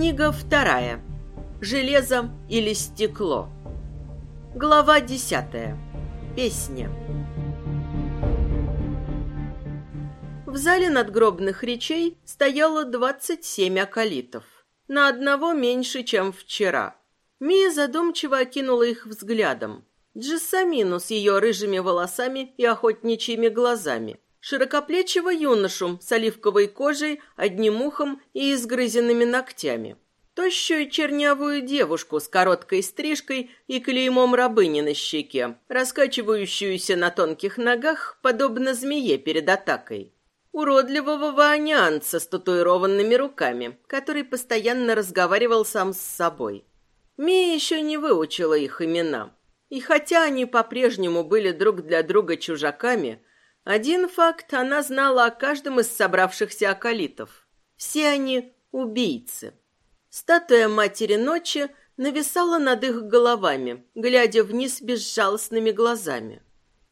Книга вторая. Железо или стекло. Глава десятая. Песня. В зале надгробных речей стояло двадцать семь акалитов. На одного меньше, чем вчера. Мия задумчиво окинула их взглядом. Джессамину с ее рыжими волосами и охотничьими глазами. Широкоплечего юношу с оливковой кожей, одним ухом и изгрызенными ногтями. Тощую чернявую девушку с короткой стрижкой и клеймом рабыни на щеке, раскачивающуюся на тонких ногах, подобно змее перед атакой. Уродливого ваанянца с татуированными руками, который постоянно разговаривал сам с собой. Мия еще не выучила их имена. И хотя они по-прежнему были друг для друга чужаками, один факт она знала о каждом из собравшихся околитов. Все они убийцы. Статуя Матери Ночи нависала над их головами, глядя вниз безжалостными глазами.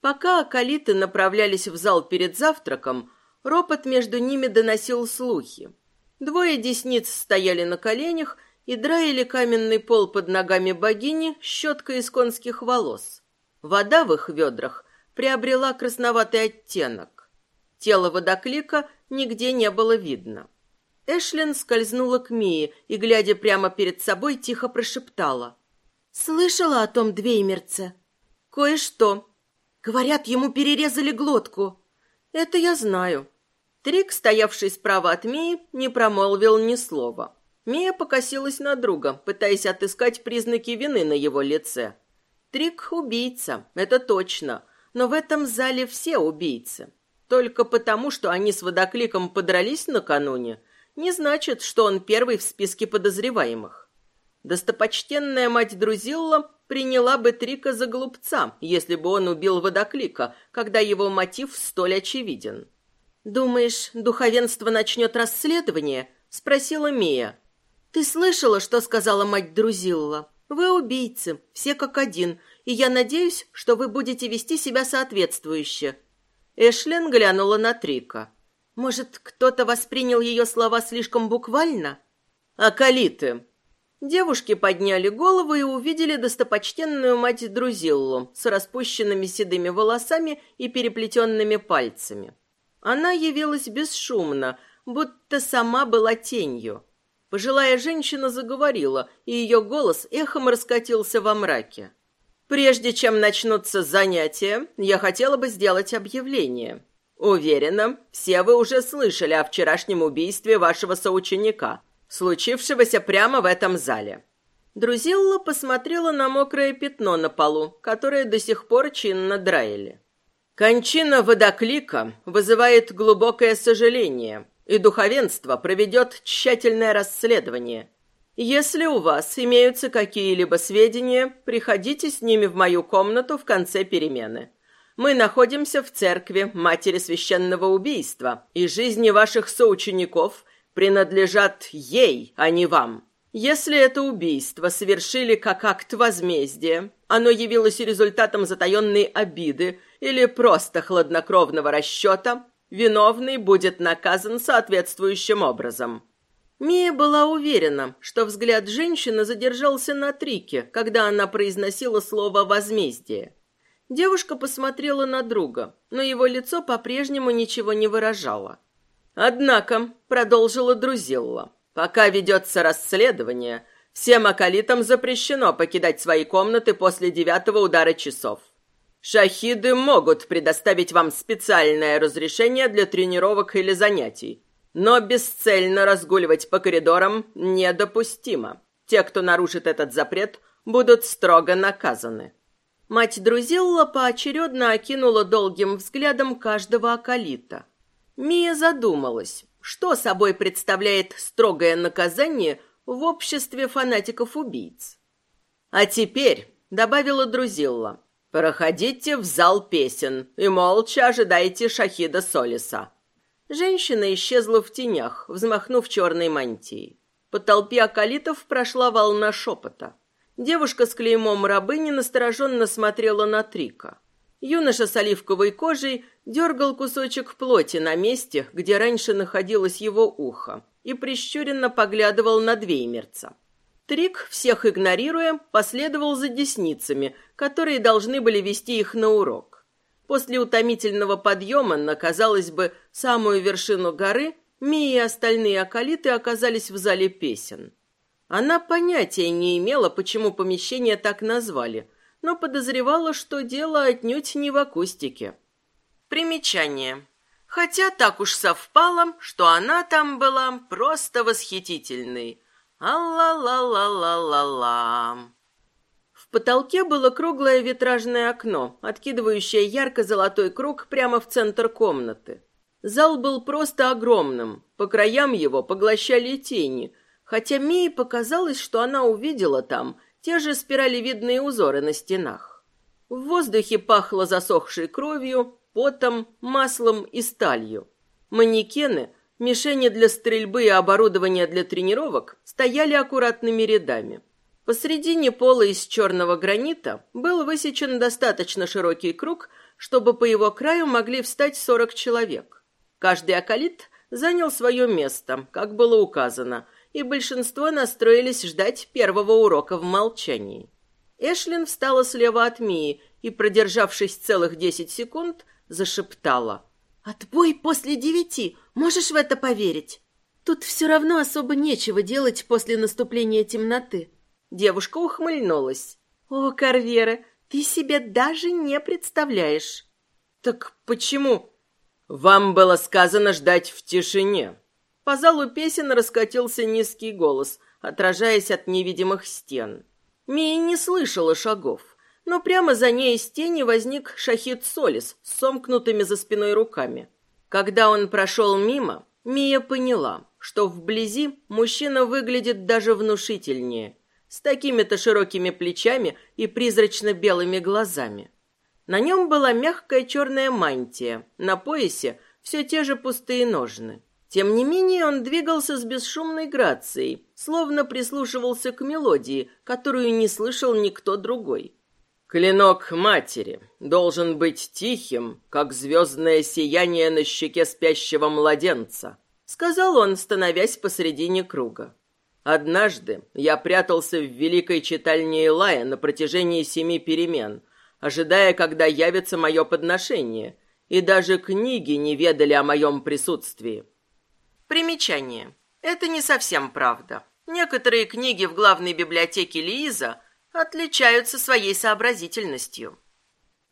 Пока околиты направлялись в зал перед завтраком, ропот между ними доносил слухи. Двое десниц стояли на коленях и драили каменный пол под ногами богини щеткой из конских волос. Вода в их ведрах приобрела красноватый оттенок. Тело водоклика нигде не было видно. Эшлин скользнула к Мии и, глядя прямо перед собой, тихо прошептала. «Слышала о том двеймерце?» «Кое-что. Говорят, ему перерезали глотку». «Это я знаю». Трик, стоявший справа от Мии, не промолвил ни слова. Мия покосилась на друга, пытаясь отыскать признаки вины на его лице. Трик – убийца, это точно, но в этом зале все убийцы. Только потому, что они с водокликом подрались накануне, не значит, что он первый в списке подозреваемых. Достопочтенная мать Друзилла приняла бы Трика за глупца, если бы он убил водоклика, когда его мотив столь очевиден. «Думаешь, духовенство начнет расследование?» – спросила Мия. «Ты слышала, что сказала мать Друзилла? Вы убийцы, все как один, и я надеюсь, что вы будете вести себя соответствующе». Эшлен глянула на Трика. «Может, кто-то воспринял ее слова слишком буквально?» «Акалиты!» Девушки подняли голову и увидели достопочтенную мать Друзиллу с распущенными седыми волосами и переплетенными пальцами. Она явилась бесшумно, будто сама была тенью. Пожилая женщина заговорила, и ее голос эхом раскатился во мраке. «Прежде чем начнутся занятия, я хотела бы сделать объявление. Уверена, все вы уже слышали о вчерашнем убийстве вашего соученика, случившегося прямо в этом зале». Друзилла посмотрела на мокрое пятно на полу, которое до сих пор чинно драили. «Кончина водоклика вызывает глубокое сожаление», и духовенство проведет тщательное расследование. Если у вас имеются какие-либо сведения, приходите с ними в мою комнату в конце перемены. Мы находимся в церкви Матери Священного Убийства, и жизни ваших соучеников принадлежат ей, а не вам. Если это убийство совершили как акт возмездия, оно явилось результатом затаенной обиды или просто хладнокровного расчета, Виновный будет наказан соответствующим образом. Мия была уверена, что взгляд женщины задержался на Трике, когда она произносила слово «возмездие». Девушка посмотрела на друга, но его лицо по-прежнему ничего не выражало. «Однако», — продолжила Друзилла, — «пока ведется расследование, всем акалитам запрещено покидать свои комнаты после девятого удара часов. Шахиды могут предоставить вам специальное разрешение для тренировок или занятий, но бесцельно разгуливать по коридорам недопустимо. Те, кто нарушит этот запрет, будут строго наказаны. Мать Друзилла поочередно окинула долгим взглядом каждого акалита. Мия задумалась, что собой представляет строгое наказание в обществе фанатиков-убийц. «А теперь», — добавила Друзилла, — «Проходите в зал песен и молча ожидайте Шахида Солиса». Женщина исчезла в тенях, взмахнув черной мантией. По толпе акалитов прошла волна шепота. Девушка с клеймом рабыни настороженно смотрела на Трика. Юноша с оливковой кожей дергал кусочек плоти на месте, где раньше находилось его ухо, и прищуренно поглядывал на Двеймерца. Трик, всех игнорируя, последовал за десницами, которые должны были вести их на урок. После утомительного подъема на, казалось бы, самую вершину горы, Мия и остальные околиты оказались в зале песен. Она понятия не имела, почему помещение так назвали, но подозревала, что дело отнюдь не в акустике. Примечание. Хотя так уж совпало, что она там была просто восхитительной. А-ла-ла-ла-ла-ла-ла. Потолке было круглое витражное окно, откидывающее ярко-золотой круг прямо в центр комнаты. Зал был просто огромным, по краям его поглощали тени, хотя Мии показалось, что она увидела там те же спиралевидные узоры на стенах. В воздухе пахло засохшей кровью, потом, маслом и сталью. Манекены, мишени для стрельбы и оборудование для тренировок стояли аккуратными рядами. Посредине пола из черного гранита был высечен достаточно широкий круг, чтобы по его краю могли встать сорок человек. Каждый акалит занял свое место, как было указано, и большинство настроились ждать первого урока в молчании. Эшлин встала слева от Мии и, продержавшись целых десять секунд, зашептала. «Отбой после девяти, можешь в это поверить? Тут все равно особо нечего делать после наступления темноты». Девушка ухмыльнулась. «О, Карвера, ты себе даже не представляешь». «Так почему?» «Вам было сказано ждать в тишине». По залу песен раскатился низкий голос, отражаясь от невидимых стен. Мия не слышала шагов но прямо за ней из тени возник Шахид Солис с сомкнутыми за спиной руками. Когда он прошел мимо, Мия поняла, что вблизи мужчина выглядит даже внушительнее, с такими-то широкими плечами и призрачно-белыми глазами. На нем была мягкая черная мантия, на поясе все те же пустые ножны. Тем не менее он двигался с бесшумной грацией, словно прислушивался к мелодии, которую не слышал никто другой. Клинок матери должен быть тихим, как звездное сияние на щеке спящего младенца, сказал он, становясь посредине круга. Однажды я прятался в великой читальне Илая на протяжении семи перемен, ожидая, когда явится мое подношение, и даже книги не ведали о моем присутствии. Примечание. Это не совсем правда. Некоторые книги в главной библиотеке Лииза – отличаются своей сообразительностью.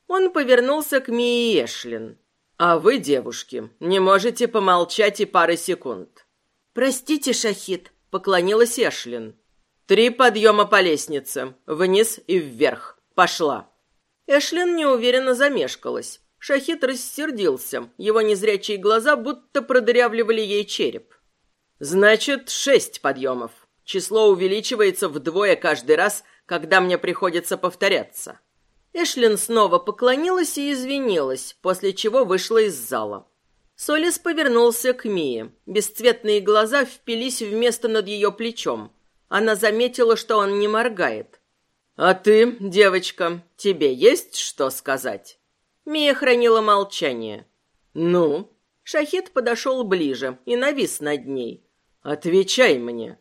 Он повернулся к Мии Эшлин. «А вы, девушки, не можете помолчать и пары секунд». «Простите, Шахид», — поклонилась Эшлин. «Три подъема по лестнице, вниз и вверх. Пошла». Эшлин неуверенно замешкалась. Шахид рассердился, его незрячие глаза будто продырявливали ей череп. «Значит, шесть подъемов. Число увеличивается вдвое каждый раз, когда мне приходится повторяться. Эшлин снова поклонилась и извинилась, после чего вышла из зала. Солис повернулся к Мии. Бесцветные глаза впились в место над ее плечом. Она заметила, что он не моргает. «А ты, девочка, тебе есть что сказать?» Мия хранила молчание. «Ну?» Шахид подошел ближе и навис над ней. «Отвечай мне».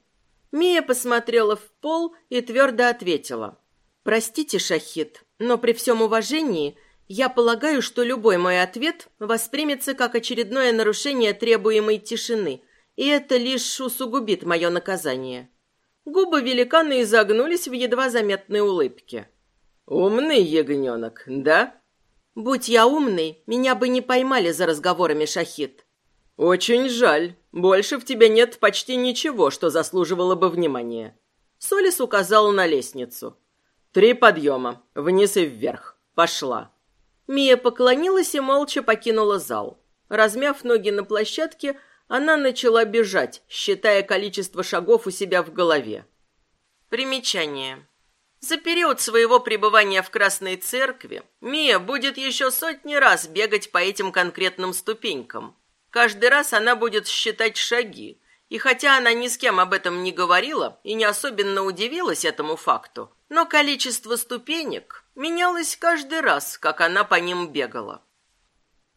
Мия посмотрела в пол и твердо ответила. «Простите, Шахид, но при всем уважении я полагаю, что любой мой ответ воспримется как очередное нарушение требуемой тишины, и это лишь усугубит мое наказание». Губы великана изогнулись в едва заметной улыбке. «Умный ягненок, да?» «Будь я умный, меня бы не поймали за разговорами, Шахид». «Очень жаль. Больше в тебе нет почти ничего, что заслуживало бы внимания». Солис указал на лестницу. «Три подъема. Вниз и вверх. Пошла». Мия поклонилась и молча покинула зал. Размяв ноги на площадке, она начала бежать, считая количество шагов у себя в голове. Примечание. За период своего пребывания в Красной Церкви Мия будет еще сотни раз бегать по этим конкретным ступенькам. Каждый раз она будет считать шаги, и хотя она ни с кем об этом не говорила и не особенно удивилась этому факту, но количество ступенек менялось каждый раз, как она по ним бегала.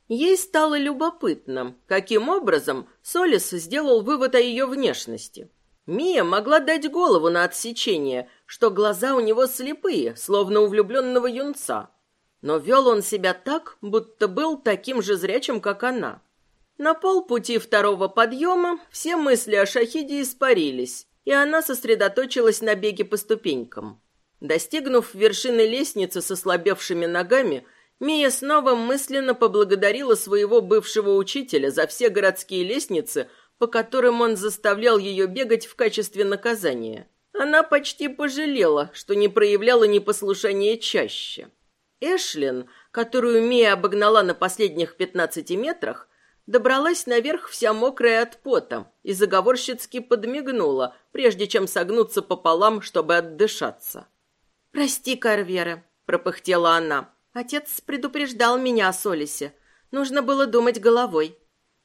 Ей стало любопытно, каким образом Солис сделал вывод о ее внешности. Мия могла дать голову на отсечение, что глаза у него слепые, словно у влюбленного юнца. Но вел он себя так, будто был таким же зрячим, как она. На полпути второго подъема все мысли о Шахиде испарились, и она сосредоточилась на беге по ступенькам. Достигнув вершины лестницы со слабевшими ногами, Мия снова мысленно поблагодарила своего бывшего учителя за все городские лестницы, по которым он заставлял ее бегать в качестве наказания. Она почти пожалела, что не проявляла непослушания чаще. Эшлин, которую Мия обогнала на последних пятнадцати метрах, добралась наверх вся мокрая от пота и заговорщицки подмигнула, прежде чем согнуться пополам, чтобы отдышаться. «Прости, Карвера», — пропыхтела она. Отец предупреждал меня о Солисе. Нужно было думать головой.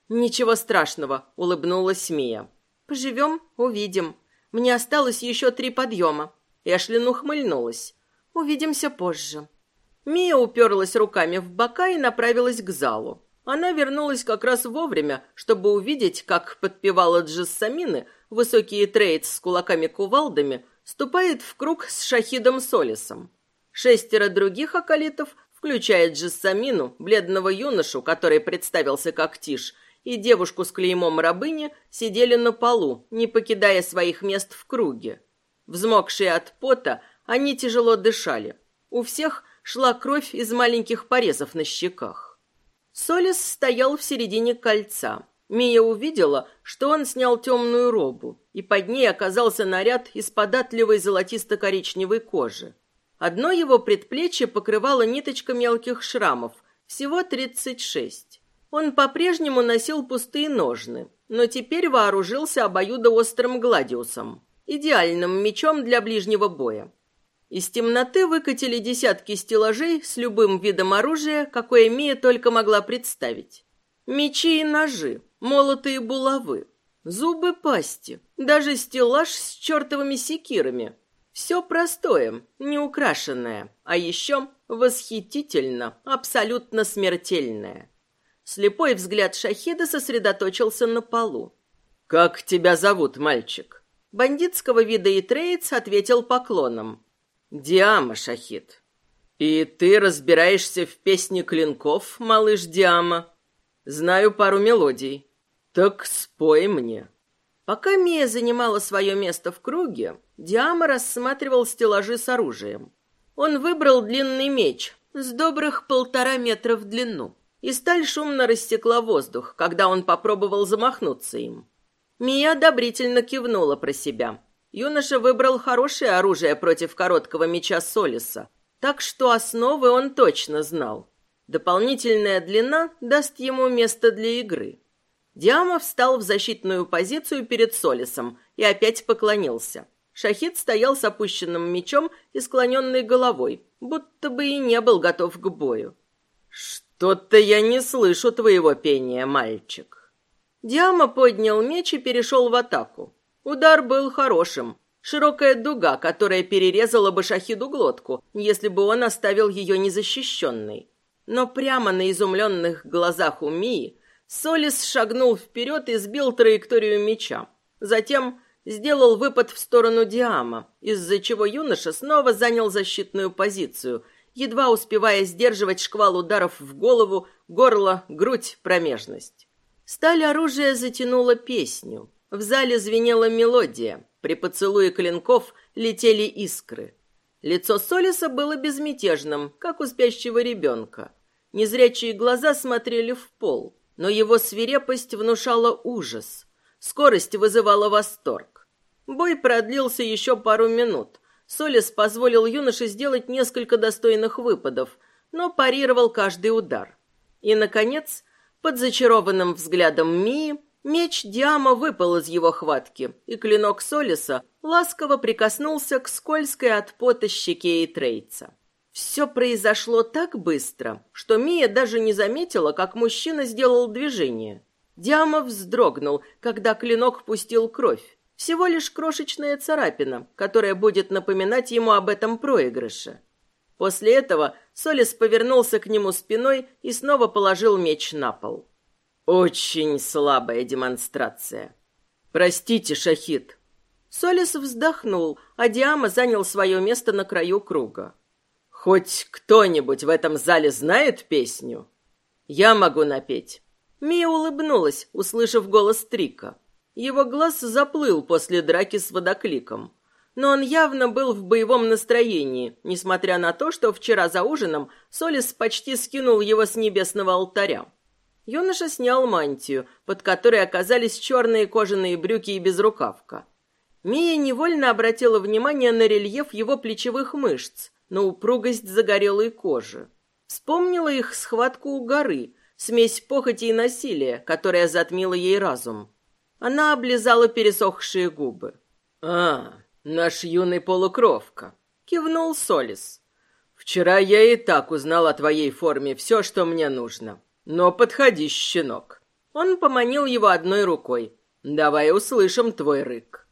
Ничего страшного, улыбнулась Мия. Поживем, увидим. Мне осталось еще три подъема. Эшлин ухмыльнулась. Увидимся позже. Мия уперлась руками в бока и направилась к залу. Она вернулась как раз вовремя, чтобы увидеть, как подпевала Джессамины, высокие трейд с кулаками-кувалдами, ступает в круг с Шахидом Солисом. Шестеро других околитов включая Джессамину, бледного юношу, который представился как Тиш, и девушку с клеймом рабыни, сидели на полу, не покидая своих мест в круге. Взмокшие от пота, они тяжело дышали. У всех шла кровь из маленьких порезов на щеках. Солис стоял в середине кольца. Мия увидела, что он снял темную робу, и под ней оказался наряд из податливой золотисто-коричневой кожи. Одно его предплечье покрывало ниточка мелких шрамов, всего 36. Он по-прежнему носил пустые ножны, но теперь вооружился обоюдоострым гладиусом, идеальным мечом для ближнего боя. Из темноты выкатили десятки стеллажей с любым видом оружия, какое Мия только могла представить. Мечи и ножи, молотые булавы, зубы пасти, даже стеллаж с чертовыми секирами – все простое, неукрашенное, а еще восхитительно, абсолютно смертельное. Слепой взгляд Шахида сосредоточился на полу. «Как тебя зовут, мальчик?» Бандитского вида и троиц ответил поклоном. «Диама, Шахид». «И ты разбираешься в песне клинков, малыш Диама?» «Знаю пару мелодий». «Так спой мне». Пока Мия занимала свое место в круге, Диама рассматривал стеллажи с оружием. Он выбрал длинный меч с добрых полтора метра в длину, и сталь шумно рассекла воздух, когда он попробовал замахнуться им. Мия одобрительно кивнула про себя. Юноша выбрал хорошее оружие против короткого меча Солиса, так что основы он точно знал. Дополнительная длина даст ему место для игры. Диама встал в защитную позицию перед Солисом и опять поклонился. Шахид стоял с опущенным мечом и склоненной головой, будто бы и не был готов к бою. «Что-то я не слышу твоего пения, мальчик». Диама поднял меч и перешел в атаку. Удар был хорошим. Широкая дуга, которая перерезала бы Шахиду глотку, если бы он оставил ее незащищенной. Но прямо на изумленных глазах у Мии Солис шагнул вперед и сбил траекторию меча. Затем сделал выпад в сторону Диама, из-за чего юноша снова занял защитную позицию, едва успевая сдерживать шквал ударов в голову, горло, грудь, промежность. Сталь оружия затянула песню. В зале звенела мелодия. При поцелуе клинков летели искры. Лицо Солиса было безмятежным, как у спящего ребенка. Незрячие глаза смотрели в пол, но его свирепость внушала ужас. Скорость вызывала восторг. Бой продлился еще пару минут. Солис позволил юноше сделать несколько достойных выпадов, но парировал каждый удар. И, наконец, под зачарованным взглядом Мии, меч Диама выпал из его хватки, и клинок Солиса ласково прикоснулся к скользкой от пота щеке и трейца. Все произошло так быстро, что Мия даже не заметила, как мужчина сделал движение. Диама вздрогнул, когда клинок пустил кровь, всего лишь крошечная царапина, которая будет напоминать ему об этом проигрыше. После этого Солис повернулся к нему спиной и снова положил меч на пол. Очень слабая демонстрация. Простите, Шахид. Солис вздохнул, а Диама занял свое место на краю круга. Хоть кто-нибудь в этом зале знает песню? Я могу напеть. Мия улыбнулась, услышав голос Трика. Его глаз заплыл после драки с водокликом. Но он явно был в боевом настроении, несмотря на то, что вчера за ужином Солис почти скинул его с небесного алтаря. Юноша снял мантию, под которой оказались черные кожаные брюки и безрукавка. Мия невольно обратила внимание на рельеф его плечевых мышц, на упругость загорелой кожи. Вспомнила их схватку у горы, смесь похоти и насилия, которая затмила ей разум. Она облизала пересохшие губы. «А, наш юный полукровка», — кивнул Солис. «Вчера я и так узнал о твоей форме все, что мне нужно. Но подходи, щенок. Он поманил его одной рукой. Давай услышим твой рык.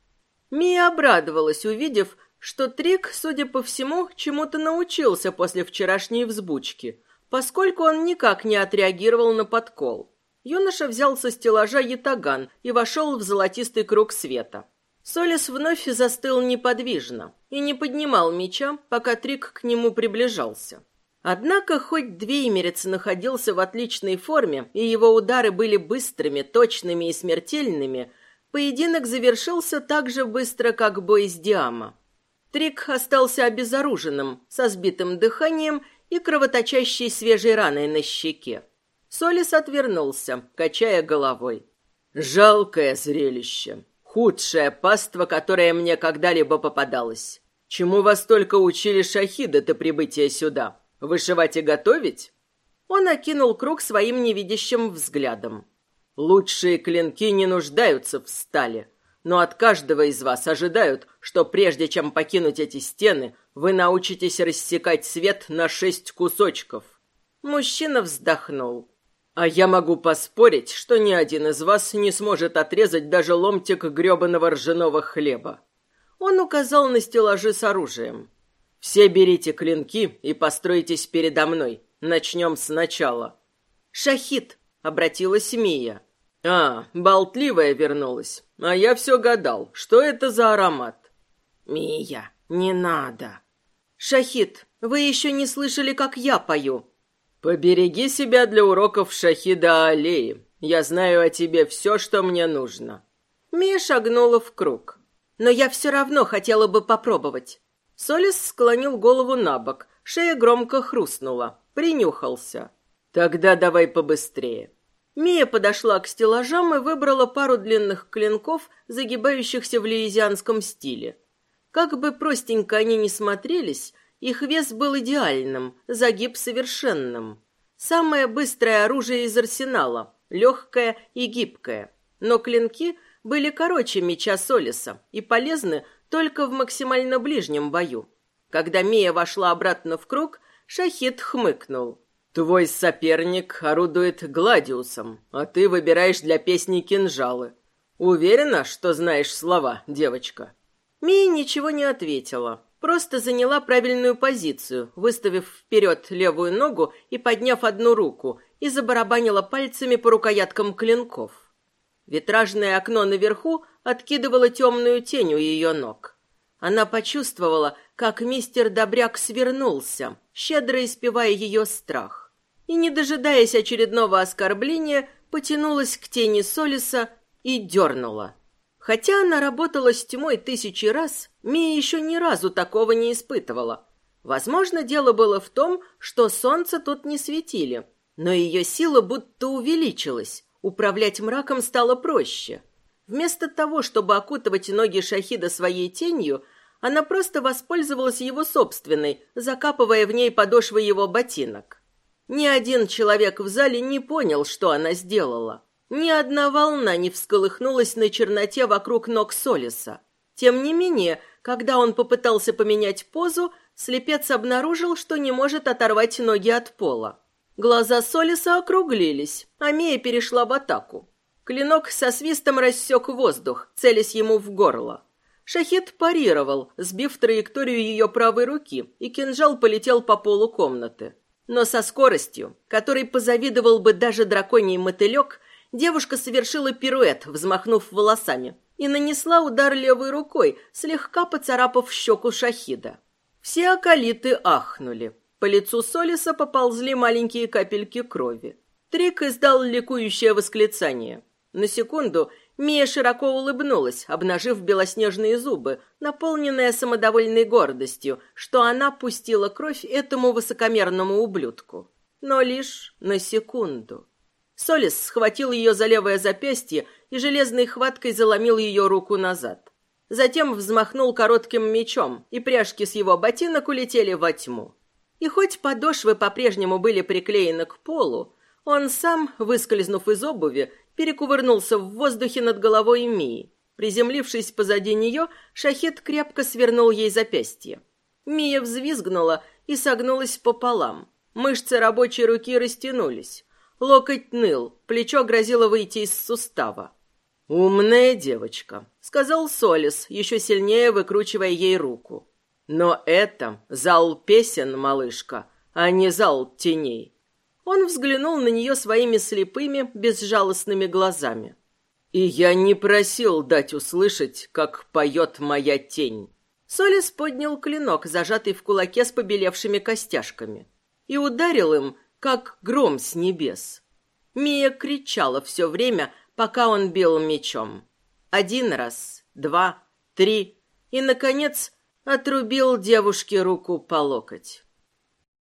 Мия обрадовалась, увидев, что Трик, судя по всему, чему-то научился после вчерашней взбучки, поскольку он никак не отреагировал на подкол. Юноша взял со стеллажа ятаган и вошел в золотистый круг света. Солис вновь застыл неподвижно и не поднимал меча, пока Трик к нему приближался. Однако, хоть Двеймерец находился в отличной форме, и его удары были быстрыми, точными и смертельными, поединок завершился так же быстро, как бой с Диама. Трик остался обезоруженным, со сбитым дыханием и кровоточащей свежей раной на щеке. Солис отвернулся, качая головой. «Жалкое зрелище. Худшее паство, которое мне когда-либо попадалось. Чему вас только учили шахиды до прибытия сюда?» Вышивать и готовить? Он окинул круг своим невидящим взглядом. Лучшие клинки не нуждаются в стали, но от каждого из вас ожидают, что прежде чем покинуть эти стены, вы научитесь рассекать свет на шесть кусочков. Мужчина вздохнул. А я могу поспорить, что ни один из вас не сможет отрезать даже ломтик грёбаного ржаного хлеба. Он указал на стеллажи с оружием. Все берите клинки и постройтесь передо мной. Начнем сначала. Шахид, обратилась Мия. А, болтливая вернулась. А я все гадал, что это за аромат. Мия, не надо. Шахид, вы еще не слышали, как я пою. Побереги себя для уроков Шахида Аллеи. Я знаю о тебе все, что мне нужно. Мия шагнула в круг. Но я все равно хотела бы попробовать. Солис склонил голову на бок, шея громко хрустнула, принюхался. «Тогда давай побыстрее». Мия подошла к стеллажам и выбрала пару длинных клинков, загибающихся в лиезианском стиле. Как бы простенько они ни смотрелись, их вес был идеальным, загиб совершенным. Самое быстрое оружие из арсенала, легкое и гибкое. Но клинки были короче меча Солиса и полезны только в максимально ближнем бою. Когда Мия вошла обратно в круг, Шахид хмыкнул. «Твой соперник орудует гладиусом, а ты выбираешь для песни кинжалы. Уверена, что знаешь слова, девочка?» Мия ничего не ответила, просто заняла правильную позицию, выставив вперед левую ногу и подняв одну руку, и забарабанила пальцами по рукояткам клинков. Витражное окно наверху откидывало темную тень у ее ног. Она почувствовала, как мистер Добряк свернулся, щедро испевая ее страх. И, не дожидаясь очередного оскорбления, потянулась к тени Солиса и дернула. Хотя она работала с тьмой тысячи раз, Мия еще ни разу такого не испытывала. Возможно, дело было в том, что солнце тут не светили, но ее сила будто увеличилась, управлять мраком стало проще. Вместо того, чтобы окутывать ноги Шахида своей тенью, она просто воспользовалась его собственной, закапывая в ней подошвы его ботинок. Ни один человек в зале не понял, что она сделала. Ни одна волна не всколыхнулась на черноте вокруг ног Солиса. Тем не менее, когда он попытался поменять позу, слепец обнаружил, что не может оторвать ноги от пола. Глаза Солиса округлились, а Мия перешла в атаку. Клинок со свистом рассек воздух, целясь ему в горло. Шахид парировал, сбив траекторию ее правой руки, и кинжал полетел по полу комнаты. Но со скоростью, которой позавидовал бы даже драконий мотылек, девушка совершила пируэт, взмахнув волосами, и нанесла удар левой рукой, слегка поцарапав щеку Шахида. Все околиты ахнули. По лицу Солиса поползли маленькие капельки крови. Трик издал ликующее восклицание. На секунду Мия широко улыбнулась, обнажив белоснежные зубы, наполненная самодовольной гордостью, что она пустила кровь этому высокомерному ублюдку. Но лишь на секунду. Солис схватил ее за левое запястье и железной хваткой заломил ее руку назад. Затем взмахнул коротким мечом, и пряжки с его ботинок улетели во тьму. И хоть подошвы по-прежнему были приклеены к полу, он сам, выскользнув из обуви, перекувырнулся в воздухе над головой Мии. Приземлившись позади нее, Шахет крепко свернул ей запястье. Мия взвизгнула и согнулась пополам. Мышцы рабочей руки растянулись. Локоть ныл, плечо грозило выйти из сустава. «Умная девочка», — сказал Солис, еще сильнее выкручивая ей руку. «Но это зал песен, малышка, а не зал теней. Он взглянул на нее своими слепыми, безжалостными глазами. «И я не просил дать услышать, как поет моя тень». Солис поднял клинок, зажатый в кулаке с побелевшими костяшками, и ударил им, как гром с небес. Мия кричала все время, пока он бил мечом. Один раз, два, три, и, наконец, отрубил девушке руку по локоть.